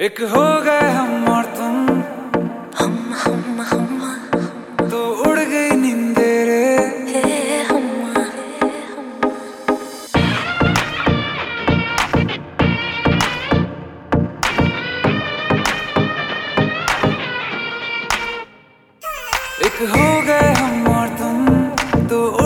एक हो गए हम और तुम। हम हम हम। तो उड़ गई नींदे रे हे हम। एक हो गए हम और तुम। तो उड़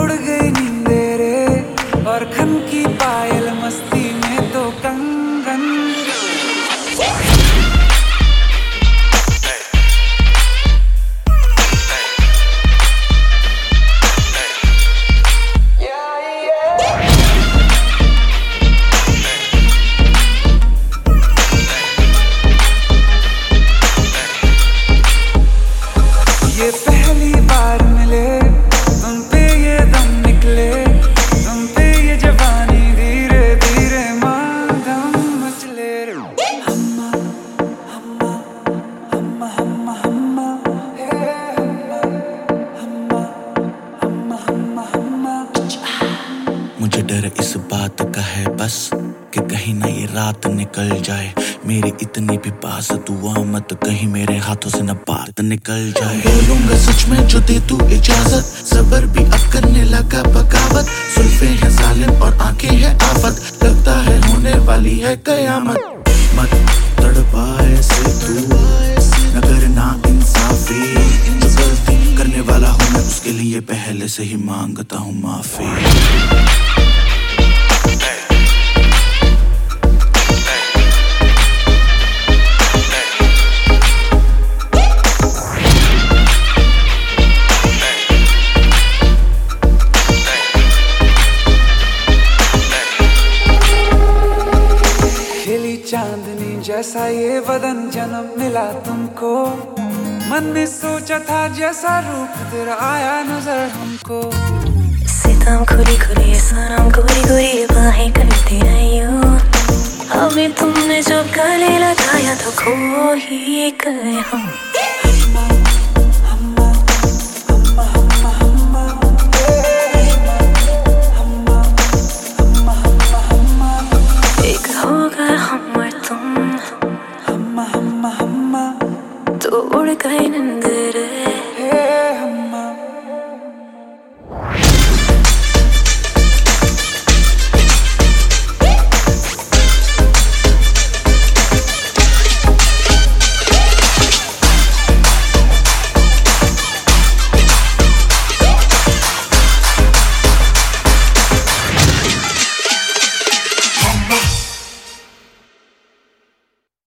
मुझे डर इस बात का है बस कि कहीं ना ये रात निकल जाए। मेरी इतनी भी पास दुआ मत कहीं मेरे हाथों से न बात निकल जाए। बोलूँगा सच में जो दे तू इजाज़त। सबर भी अब करने लगा बगावत। सुल्फे हैं जालिम और आँखें हैं आफत। लगता है होने वाली है कयामत। मत तड़पाए से तू न करना इंसाफी। जो गलती करने वाला हूँ मैं, उसके लिए पहले से ही माँगता हूँ माफ़ी। चांदनी जैसा ये वदन जन्म मिला तुमको। मन ने सोचा था जैसा रूप तेरा आया नज़र हमको। सितम खुली खुली सनम गोरी गोरी बाहें करती रहियो हमें तुमने जो गले लगाया तो खो ही गए हम। o oraya kaynındırır